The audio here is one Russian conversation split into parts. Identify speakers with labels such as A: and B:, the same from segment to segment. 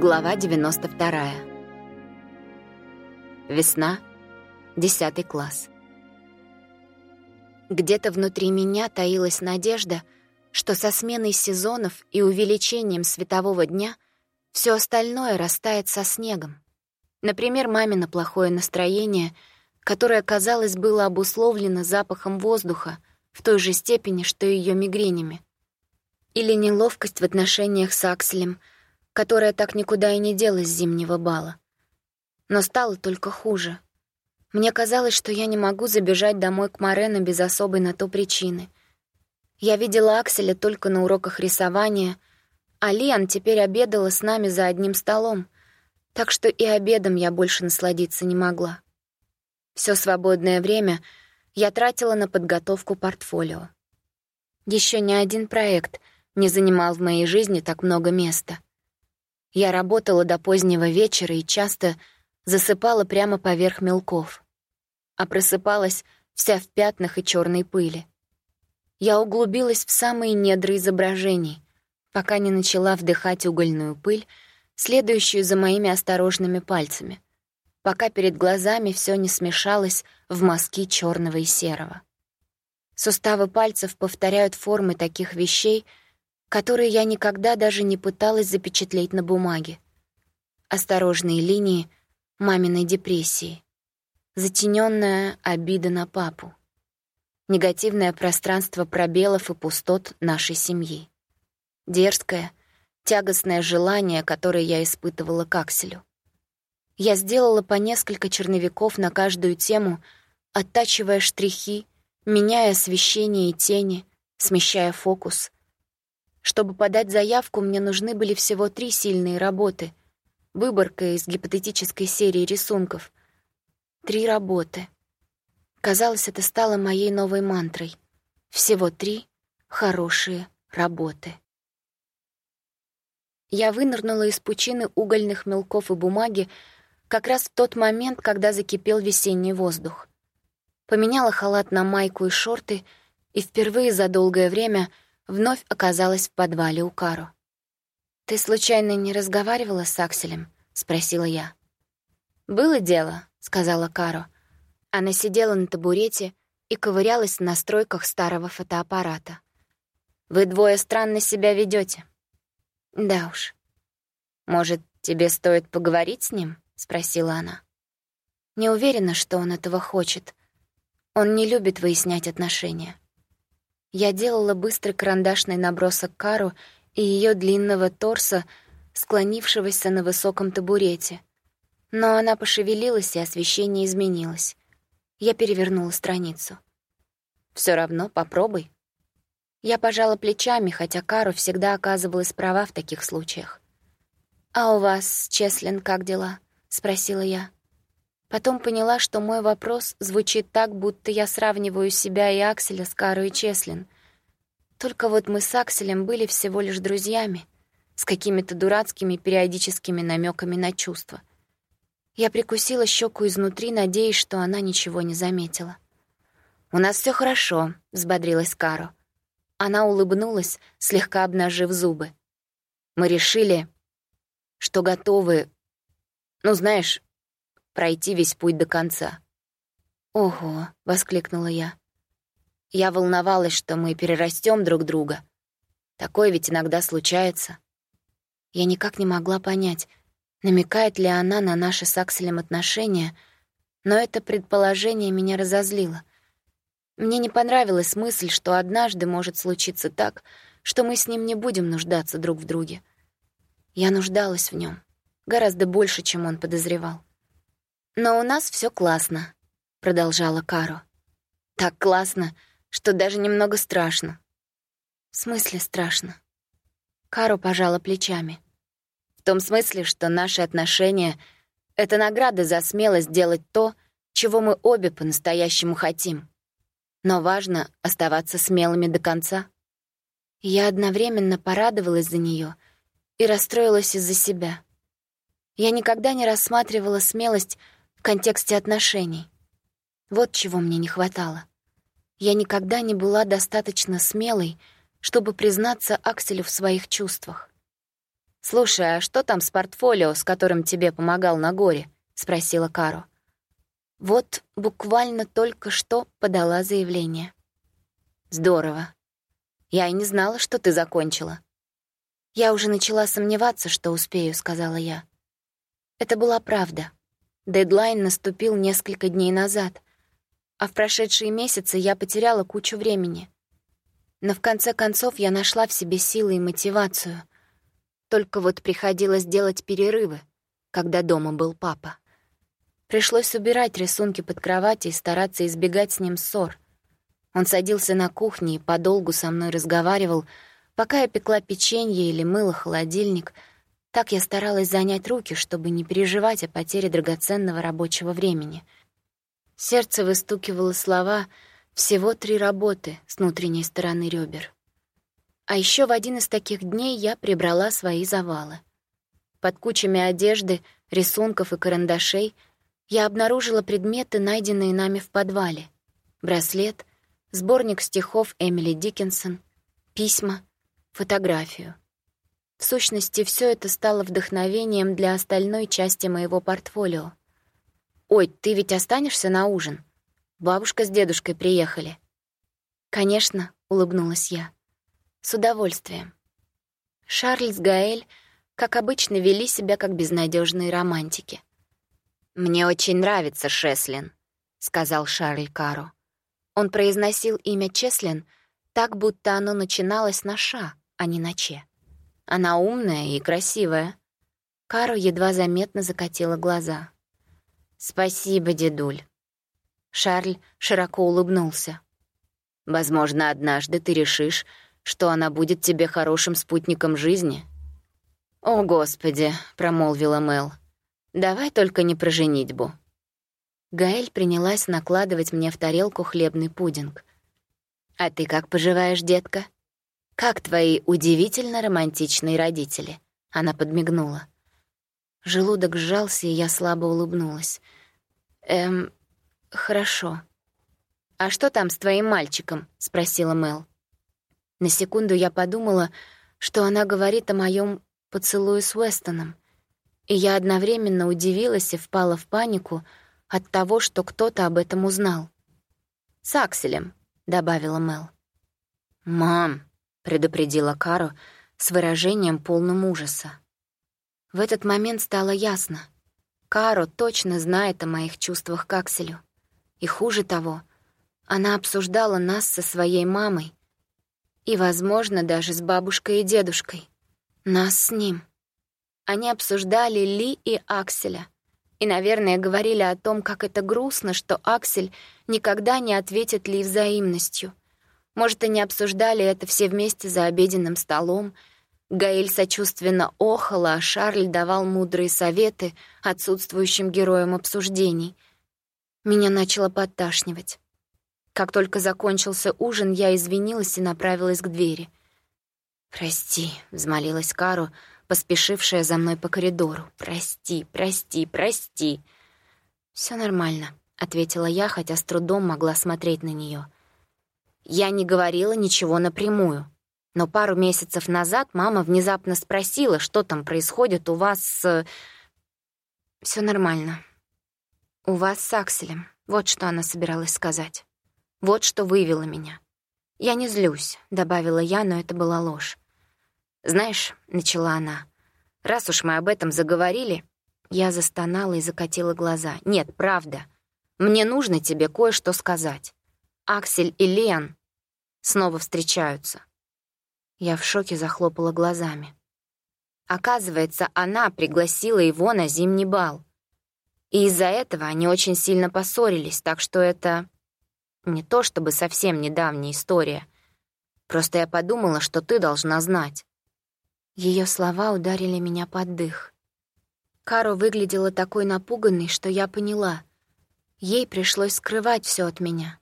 A: Глава 92. Весна, 10 класс. Где-то внутри меня таилась надежда, что со сменой сезонов и увеличением светового дня все остальное растает со снегом. Например, мамино плохое настроение, которое, казалось, было обусловлено запахом воздуха в той же степени, что и ее мигренями. Или неловкость в отношениях с Акселем — которая так никуда и не делась с зимнего бала. Но стало только хуже. Мне казалось, что я не могу забежать домой к Морену без особой на то причины. Я видела Акселя только на уроках рисования, а Лиан теперь обедала с нами за одним столом, так что и обедом я больше насладиться не могла. Все свободное время я тратила на подготовку портфолио. Еще ни один проект не занимал в моей жизни так много места — я работала до позднего вечера и часто засыпала прямо поверх мелков, а просыпалась вся в пятнах и черной пыли. Я углубилась в самые недры изображений, пока не начала вдыхать угольную пыль, следующую за моими осторожными пальцами, пока перед глазами все не смешалось в мазки черного и серого. Суставы пальцев повторяют формы таких вещей — которые я никогда даже не пыталась запечатлеть на бумаге. Осторожные линии маминой депрессии. Затенённая обида на папу. Негативное пространство пробелов и пустот нашей семьи. Дерзкое, тягостное желание, которое я испытывала к Акселю. Я сделала по несколько черновиков на каждую тему, оттачивая штрихи, меняя освещение и тени, смещая фокус — чтобы подать заявку, мне нужны были всего три сильные работы. Выборка из гипотетической серии рисунков. Три работы. Казалось, это стало моей новой мантрой. Всего три хорошие работы. Я вынырнула из пучины угольных мелков и бумаги как раз в тот момент, когда закипел весенний воздух. Поменяла халат на майку и шорты, и впервые за долгое время — вновь оказалась в подвале у Каро. «Ты случайно не разговаривала с Акселем?» — спросила я. «Было дело», — сказала Каро. Она сидела на табурете и ковырялась в настройках старого фотоаппарата. «Вы двое странно себя ведете. «Да уж». «Может, тебе стоит поговорить с ним?» — спросила она. «Не уверена, что он этого хочет. Он не любит выяснять отношения. Я делала быстрый карандашный набросок Кару и ее длинного торса, склонившегося на высоком табурете. Но она пошевелилась, и освещение изменилось. Я перевернула страницу. Все равно попробуй». Я пожала плечами, хотя Кару всегда оказывалась права в таких случаях. «А у вас, Чеслин, как дела?» — спросила я. Потом поняла, что мой вопрос звучит так, будто я сравниваю себя и Акселя с Карой Чеслин. Только вот мы с Акселем были всего лишь друзьями, с какими-то дурацкими периодическими намеками на чувства. Я прикусила щеку изнутри, надеясь, что она ничего не заметила. «У нас все хорошо», — взбодрилась Каро. Она улыбнулась, слегка обнажив зубы. «Мы решили, что готовы... Ну, знаешь, пройти весь путь до конца. «Ого!» — воскликнула я. Я волновалась, что мы перерастем друг друга. Такое ведь иногда случается. Я никак не могла понять, намекает ли она на наши с Акселем отношения, но это предположение меня разозлило. Мне не понравилась мысль, что однажды может случиться так, что мы с ним не будем нуждаться друг в друге. Я нуждалась в нем гораздо больше, чем он подозревал. «Но у нас все классно», — продолжала Каро. «Так классно, что даже немного страшно». «В смысле страшно?» Каро пожала плечами. «В том смысле, что наши отношения — это награда за смелость делать то, чего мы обе по-настоящему хотим. Но важно оставаться смелыми до конца». Я одновременно порадовалась за нее и расстроилась из-за себя. Я никогда не рассматривала смелость в контексте отношений. Вот чего мне не хватало. Я никогда не была достаточно смелой, чтобы признаться Акселю в своих чувствах. «Слушай, а что там с портфолио, с которым тебе помогал на горе?» — спросила Каро. Вот буквально только что подала заявление. «Здорово. Я и не знала, что ты закончила». «Я уже начала сомневаться, что успею», — сказала я. Это была правда. Дедлайн наступил несколько дней назад, а в прошедшие месяцы я потеряла кучу времени. Но в конце концов я нашла в себе силы и мотивацию. Только вот приходилось делать перерывы, когда дома был папа. Пришлось убирать рисунки под кровать и стараться избегать с ним ссор. Он садился на кухне и подолгу со мной разговаривал, пока я пекла печенье или мыла холодильник — так я старалась занять руки, чтобы не переживать о потере драгоценного рабочего времени. Сердце выстукивало слова «всего три работы» с внутренней стороны ребер. А еще в один из таких дней я прибрала свои завалы. Под кучами одежды, рисунков и карандашей я обнаружила предметы, найденные нами в подвале. Браслет, сборник стихов Эмили Диккенсон, письма, фотографию. В сущности, все это стало вдохновением для остальной части моего портфолио. «Ой, ты ведь останешься на ужин? Бабушка с дедушкой приехали». «Конечно», — улыбнулась я. «С удовольствием». Шарль с Гаэль, как обычно, вели себя как безнадежные романтики. «Мне очень нравится Шеслин», — сказал Шарль Каро. Он произносил имя Чеслин так, будто оно начиналось на «ша», а не на «че». Она умная и красивая». Кару едва заметно закатила глаза. «Спасибо, дедуль». Шарль широко улыбнулся. «Возможно, однажды ты решишь, что она будет тебе хорошим спутником жизни». «О, Господи», — промолвила Мел, — «давай только не про женитьбу». Гаэль принялась накладывать мне в тарелку хлебный пудинг. «А ты как поживаешь, детка?» «Как твои удивительно романтичные родители?» Она подмигнула. Желудок сжался, и я слабо улыбнулась. «Эм, хорошо». «А что там с твоим мальчиком?» — спросила Мел. На секунду я подумала, что она говорит о моем поцелуе с Уэстоном, и я одновременно удивилась и впала в панику от того, что кто-то об этом узнал. «С Акселем», — добавила Мел. «Мам», — предупредила Кару с выражением полным ужаса. В этот момент стало ясно. Каро точно знает о моих чувствах к Акселю. И хуже того, она обсуждала нас со своей мамой и, возможно, даже с бабушкой и дедушкой. Нас с ним. Они обсуждали Ли и Акселя и, наверное, говорили о том, как это грустно, что Аксель никогда не ответит Ли взаимностью — может, они обсуждали это все вместе за обеденным столом. Гаэль сочувственно охала, а Шарль давал мудрые советы отсутствующим героям обсуждений. Меня начало подташнивать. Как только закончился ужин, я извинилась и направилась к двери. «Прости», — взмолилась Кару, поспешившая за мной по коридору. «Прости, прости, прости». Все нормально», — ответила я, хотя с трудом могла смотреть на нее. Я не говорила ничего напрямую. Но пару месяцев назад мама внезапно спросила, что там происходит у вас с... Все нормально. У вас с Акселем. Вот что она собиралась сказать. Вот что вывело меня. «Я не злюсь», — добавила я, но это была ложь. «Знаешь», — начала она, — «раз уж мы об этом заговорили...» Я застонала и закатила глаза. «Нет, правда. Мне нужно тебе кое-что сказать. Аксель и Лен снова встречаются. Я в шоке захлопала глазами. Оказывается, она пригласила его на зимний бал. И из-за этого они очень сильно поссорились, так что это не то чтобы совсем недавняя история. Просто я подумала, что ты должна знать. Ее слова ударили меня под дых. Каро выглядела такой напуганной, что я поняла. Ей пришлось скрывать все от меня.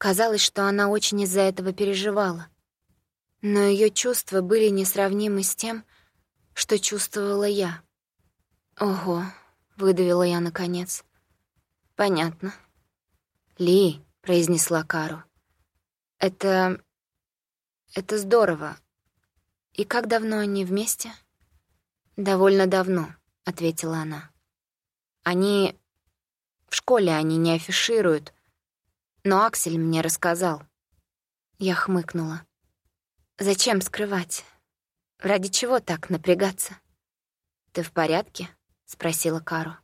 A: Казалось, что она очень из-за этого переживала. Но ее чувства были несравнимы с тем, что чувствовала я. «Ого», — выдавила я наконец. «Понятно». «Ли», — произнесла Кару. «Это... это здорово. И как давно они вместе?» «Довольно давно», — ответила она. «Они... В школе они не афишируют, но Аксель мне рассказал». Я хмыкнула. «Зачем скрывать? Ради чего так напрягаться?» «Ты в порядке?» — спросила Кару.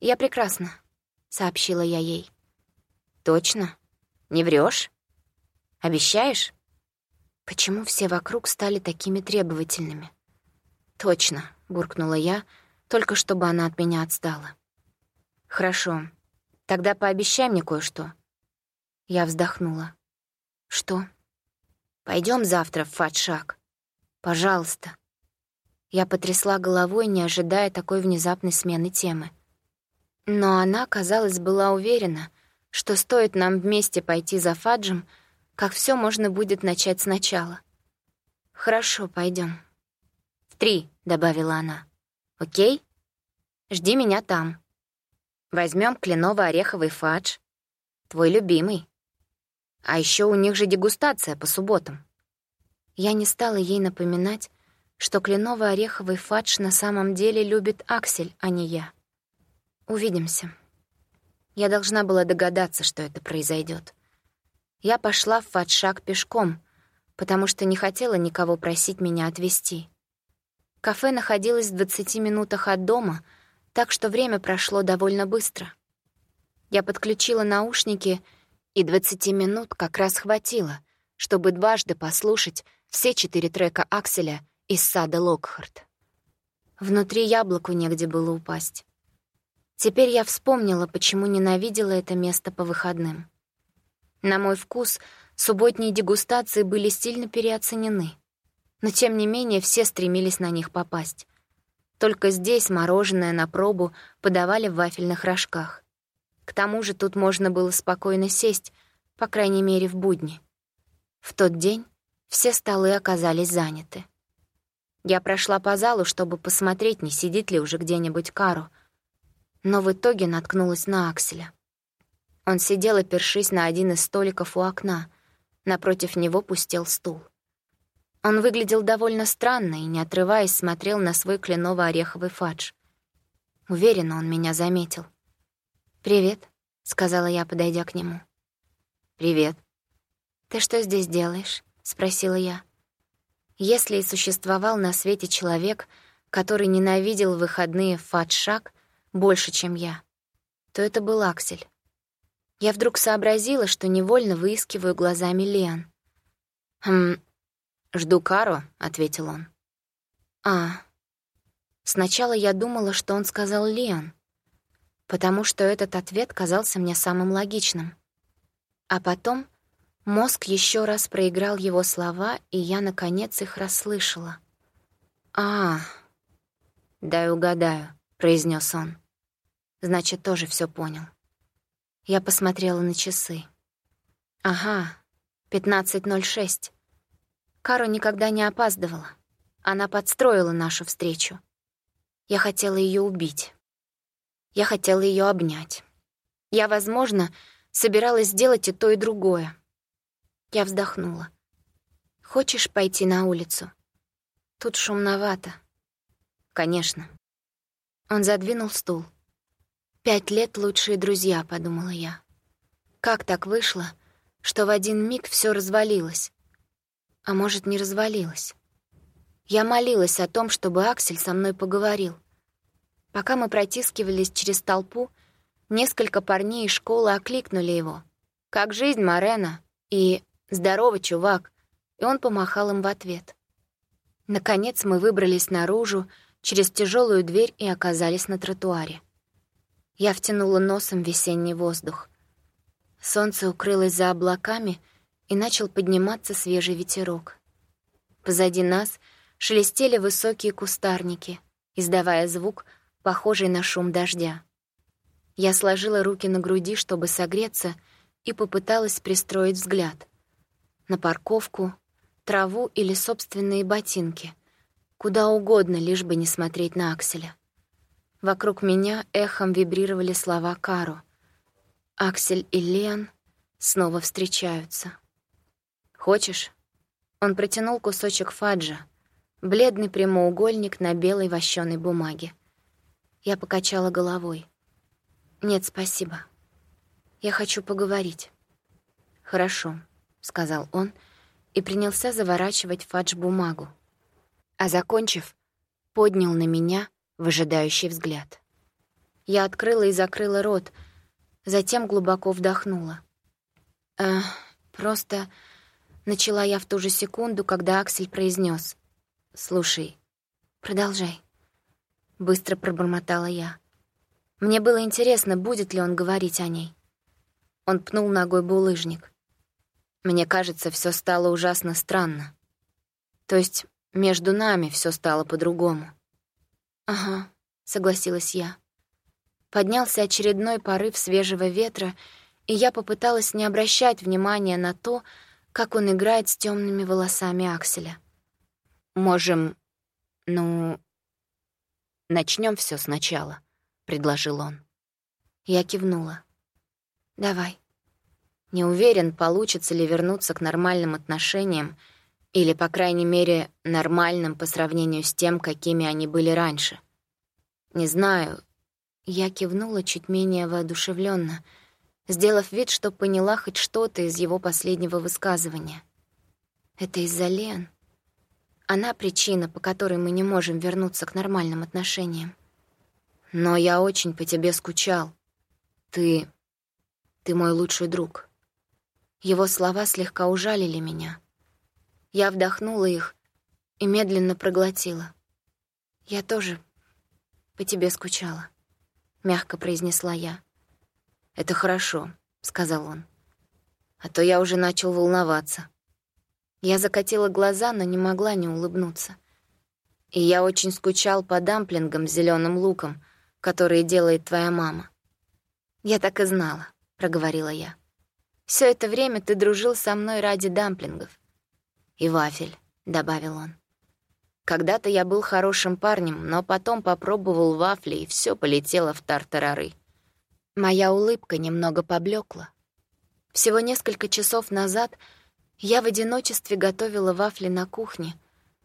A: «Я прекрасна», — сообщила я ей. «Точно? Не врешь? Обещаешь?» Почему все вокруг стали такими требовательными? «Точно», — буркнула я, только чтобы она от меня отстала. «Хорошо. Тогда пообещай мне кое-что». Я вздохнула. «Что?» Пойдем завтра в Фатшак. Пожалуйста». Я потрясла головой, не ожидая такой внезапной смены темы. Но она, казалось, была уверена, что стоит нам вместе пойти за Фаджем — как все можно будет начать сначала. «Хорошо, пойдем. «В три», — добавила она. «Окей? Жди меня там. Возьмем кленово-ореховый фадж. Твой любимый. А еще у них же дегустация по субботам». Я не стала ей напоминать, что кленово-ореховый фадж на самом деле любит Аксель, а не я. Увидимся. Я должна была догадаться, что это произойдет. Я пошла в Фатшак пешком, потому что не хотела никого просить меня отвезти. Кафе находилось в 20 минутах от дома, так что время прошло довольно быстро. Я подключила наушники, и 20 минут как раз хватило, чтобы дважды послушать все четыре трека Акселя из сада Локхарт. Внутри яблоку негде было упасть. Теперь я вспомнила, почему ненавидела это место по выходным. На мой вкус, субботние дегустации были сильно переоценены. Но тем не менее все стремились на них попасть. Только здесь мороженое на пробу подавали в вафельных рожках. К тому же тут можно было спокойно сесть, по крайней мере, в будни. В тот день все столы оказались заняты. Я прошла по залу, чтобы посмотреть, не сидит ли уже где-нибудь Кару, но в итоге наткнулась на Акселя. Он сидел, опершись на один из столиков у окна. Напротив него пустел стул. Он выглядел довольно странно и, не отрываясь, смотрел на свой кленово-ореховый фадж. Уверенно он меня заметил. «Привет», — сказала я, подойдя к нему. «Привет». «Ты что здесь делаешь?» — спросила я. Если и существовал на свете человек, который ненавидел выходные в фадшак больше, чем я, то это был Аксель. Я вдруг сообразила, что невольно выискиваю глазами Лиан. «Хм, жду Кару», — ответил он. «А, сначала я думала, что он сказал Лиан, потому что этот ответ казался мне самым логичным. А потом мозг еще раз проиграл его слова, и я, наконец, их расслышала. «А, дай угадаю», — произнес он. Значит, тоже все понял. Я посмотрела на часы. Ага, 15.06. Кару никогда не опаздывала. Она подстроила нашу встречу. Я хотела ее убить. Я хотела ее обнять. Я, возможно, собиралась сделать и то, и другое. Я вздохнула. «Хочешь пойти на улицу? Тут шумновато». «Конечно». Он задвинул стул. «Пять лет лучшие друзья», — подумала я. Как так вышло, что в один миг все развалилось? А может, не развалилось? Я молилась о том, чтобы Аксель со мной поговорил. Пока мы протискивались через толпу, несколько парней из школы окликнули его. «Как жизнь, Марена?» и «Здорово, чувак!» И он помахал им в ответ. Наконец мы выбрались наружу, через тяжелую дверь и оказались на тротуаре. Я втянула носом весенний воздух. Солнце укрылось за облаками, и начал подниматься свежий ветерок. Позади нас шелестели высокие кустарники, издавая звук, похожий на шум дождя. Я сложила руки на груди, чтобы согреться, и попыталась пристроить взгляд. На парковку, траву или собственные ботинки. Куда угодно, лишь бы не смотреть на Акселя. Вокруг меня эхом вибрировали слова Кару. Аксель и Лен снова встречаются. «Хочешь?» Он протянул кусочек фаджа, Бледный прямоугольник на белой вощеной бумаге. Я покачала головой. «Нет, спасибо. Я хочу поговорить». «Хорошо», — сказал он и принялся заворачивать фадж-бумагу. А закончив, поднял на меня выжидающий взгляд. Я открыла и закрыла рот, затем глубоко вдохнула. «Э, просто...» — начала я в ту же секунду, когда Аксель произнес: «Слушай, продолжай». Быстро пробормотала я. Мне было интересно, будет ли он говорить о ней. Он пнул ногой булыжник. Мне кажется, все стало ужасно странно. То есть между нами все стало по-другому. «Ага», — согласилась я. Поднялся очередной порыв свежего ветра, и я попыталась не обращать внимания на то, как он играет с темными волосами Акселя. «Можем... ну... начнем все сначала», — предложил он. Я кивнула. «Давай». Не уверен, получится ли вернуться к нормальным отношениям, или, по крайней мере, нормальным по сравнению с тем, какими они были раньше. Не знаю, я кивнула чуть менее воодушевленно, сделав вид, что поняла хоть что-то из его последнего высказывания. Это из-за Лен. Она причина, по которой мы не можем вернуться к нормальным отношениям. Но я очень по тебе скучал. Ты... ты мой лучший друг. Его слова слегка ужалили меня. Я вдохнула их и медленно проглотила. Я тоже по тебе скучала мягко произнесла я. Это хорошо, сказал он. А то я уже начал волноваться. Я закатила глаза, но не могла не улыбнуться. И я очень скучал по дамплингам с зеленым луком, которые делает твоя мама. Я так и знала, проговорила я. Все это время ты дружил со мной ради дамплингов. И вафель, добавил он. Когда-то я был хорошим парнем, но потом попробовал вафли, и все полетело в тартарары. Моя улыбка немного поблекла. Всего несколько часов назад я в одиночестве готовила вафли на кухне,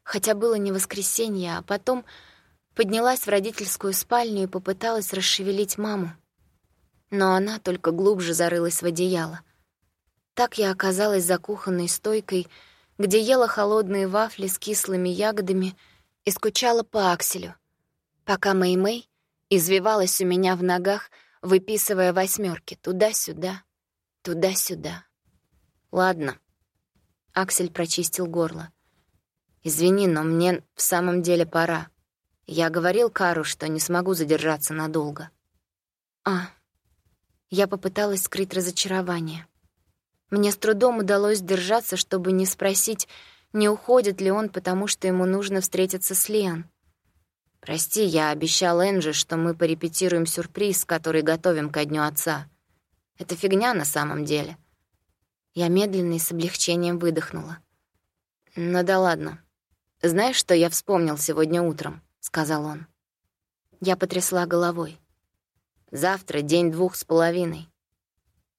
A: хотя было не воскресенье, а потом поднялась в родительскую спальню и попыталась расшевелить маму. Но она только глубже зарылась в одеяло. Так я оказалась за кухонной стойкой — где ела холодные вафли с кислыми ягодами и скучала по Акселю, пока Мэй-Мэй извивалась у меня в ногах, выписывая восьмерки туда-сюда, туда-сюда. «Ладно». Аксель прочистил горло. «Извини, но мне в самом деле пора. Я говорил Кару, что не смогу задержаться надолго». «А». Я попыталась скрыть разочарование. Мне с трудом удалось держаться, чтобы не спросить, не уходит ли он, потому что ему нужно встретиться с Лиан. «Прости, я обещал Энджи, что мы порепетируем сюрприз, который готовим ко дню отца. Это фигня на самом деле». Я медленно и с облегчением выдохнула. «Ну да ладно. Знаешь, что я вспомнил сегодня утром?» — сказал он. Я потрясла головой. «Завтра день двух с половиной».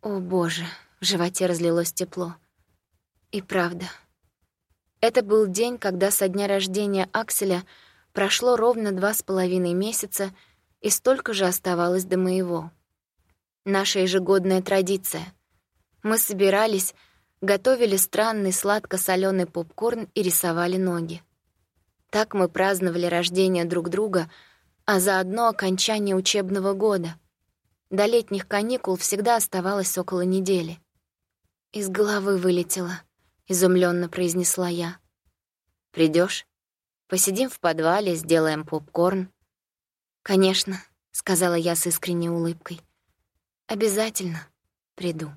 A: «О, боже!» В животе разлилось тепло. И правда. Это был день, когда со дня рождения Акселя прошло ровно два с половиной месяца, и столько же оставалось до моего. Наша ежегодная традиция. Мы собирались, готовили странный сладко соленый попкорн и рисовали ноги. Так мы праздновали рождение друг друга, а заодно окончание учебного года. До летних каникул всегда оставалось около недели. «Из головы вылетело», — изумленно произнесла я. Придешь? Посидим в подвале, сделаем попкорн». «Конечно», — сказала я с искренней улыбкой. «Обязательно приду».